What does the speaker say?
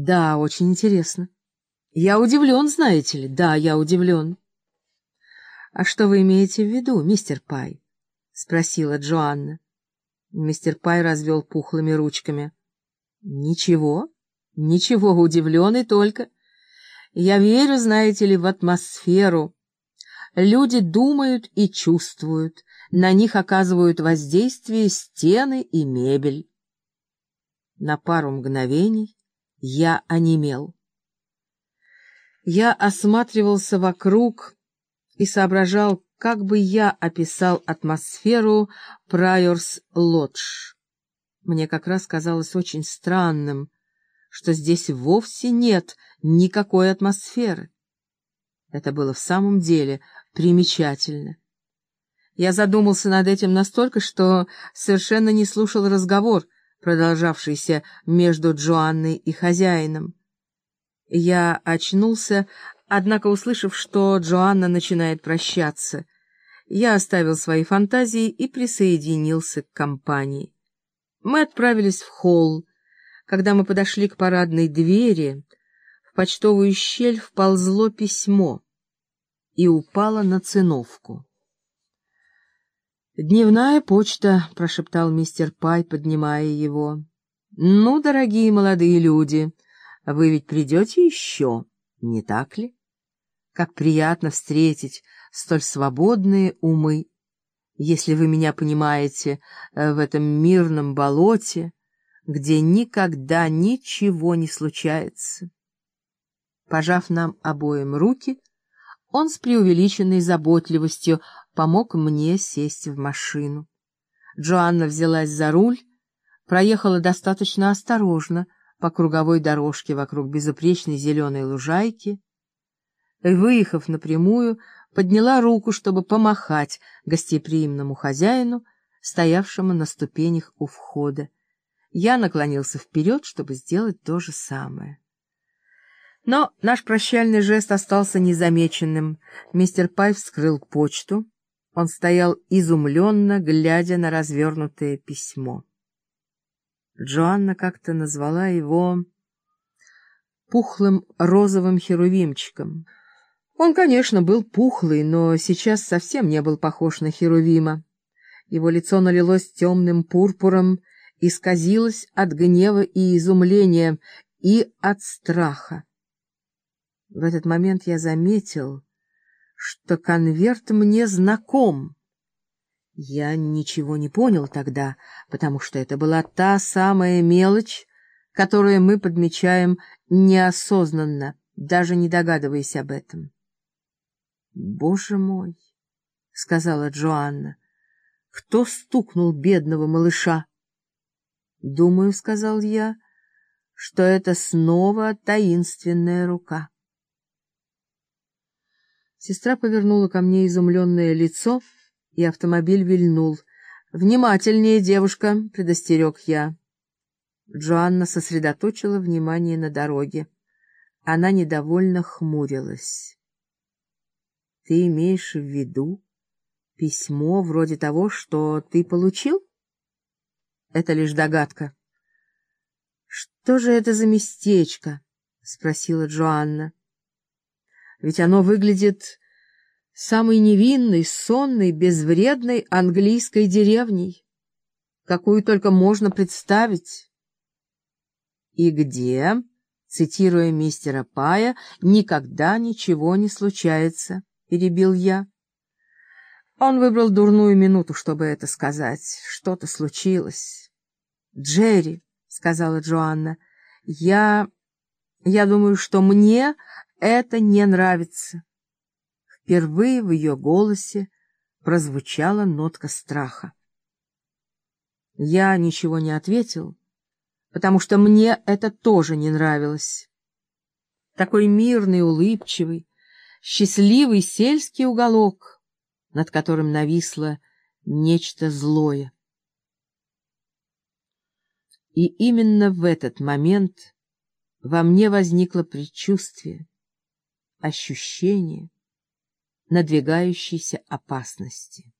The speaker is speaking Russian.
Да, очень интересно. Я удивлен, знаете ли. Да, я удивлен. А что вы имеете в виду, мистер Пай? Спросила Джоанна. Мистер Пай развел пухлыми ручками. Ничего, ничего, удивленный только. Я верю, знаете ли, в атмосферу. Люди думают и чувствуют, на них оказывают воздействие стены и мебель. На пару мгновений я онемел. Я осматривался вокруг и соображал, как бы я описал атмосферу Прайорс Лодж. Мне как раз казалось очень странным, что здесь вовсе нет никакой атмосферы. Это было в самом деле примечательно. Я задумался над этим настолько, что совершенно не слушал разговор, продолжавшийся между Джоанной и хозяином. Я очнулся, однако, услышав, что Джоанна начинает прощаться, я оставил свои фантазии и присоединился к компании. Мы отправились в холл. Когда мы подошли к парадной двери, в почтовую щель вползло письмо и упало на циновку. «Дневная почта», — прошептал мистер Пай, поднимая его. «Ну, дорогие молодые люди, вы ведь придете еще, не так ли? Как приятно встретить столь свободные умы, если вы меня понимаете, э, в этом мирном болоте, где никогда ничего не случается». Пожав нам обоим руки, он с преувеличенной заботливостью помог мне сесть в машину. Джоанна взялась за руль, проехала достаточно осторожно по круговой дорожке вокруг безупречной зеленой лужайки выехав напрямую, подняла руку, чтобы помахать гостеприимному хозяину, стоявшему на ступенях у входа. Я наклонился вперед, чтобы сделать то же самое. Но наш прощальный жест остался незамеченным. Мистер Пай вскрыл почту. Он стоял изумленно, глядя на развернутое письмо. Джоанна как-то назвала его пухлым розовым херувимчиком. Он, конечно, был пухлый, но сейчас совсем не был похож на херувима. Его лицо налилось темным пурпуром, исказилось от гнева и изумления, и от страха. В этот момент я заметил, что конверт мне знаком. Я ничего не понял тогда, потому что это была та самая мелочь, которую мы подмечаем неосознанно, даже не догадываясь об этом. «Боже мой!» — сказала Джоанна. «Кто стукнул бедного малыша?» «Думаю, — сказал я, — что это снова таинственная рука». Сестра повернула ко мне изумленное лицо, и автомобиль вильнул. «Внимательнее, девушка!» — предостерег я. Джоанна сосредоточила внимание на дороге. Она недовольно хмурилась. «Ты имеешь в виду письмо вроде того, что ты получил?» «Это лишь догадка». «Что же это за местечко?» — спросила Джоанна ведь оно выглядит самой невинной, сонной, безвредной английской деревней, какую только можно представить. И где, цитируя мистера Пая, никогда ничего не случается, перебил я. Он выбрал дурную минуту, чтобы это сказать. Что-то случилось. «Джерри», — сказала Джоанна, — «я... я думаю, что мне это не нравится. Впервые в ее голосе прозвучала нотка страха. Я ничего не ответил, потому что мне это тоже не нравилось. Такой мирный, улыбчивый, счастливый сельский уголок, над которым нависло нечто злое. И именно в этот момент во мне возникло предчувствие, ощущение надвигающейся опасности.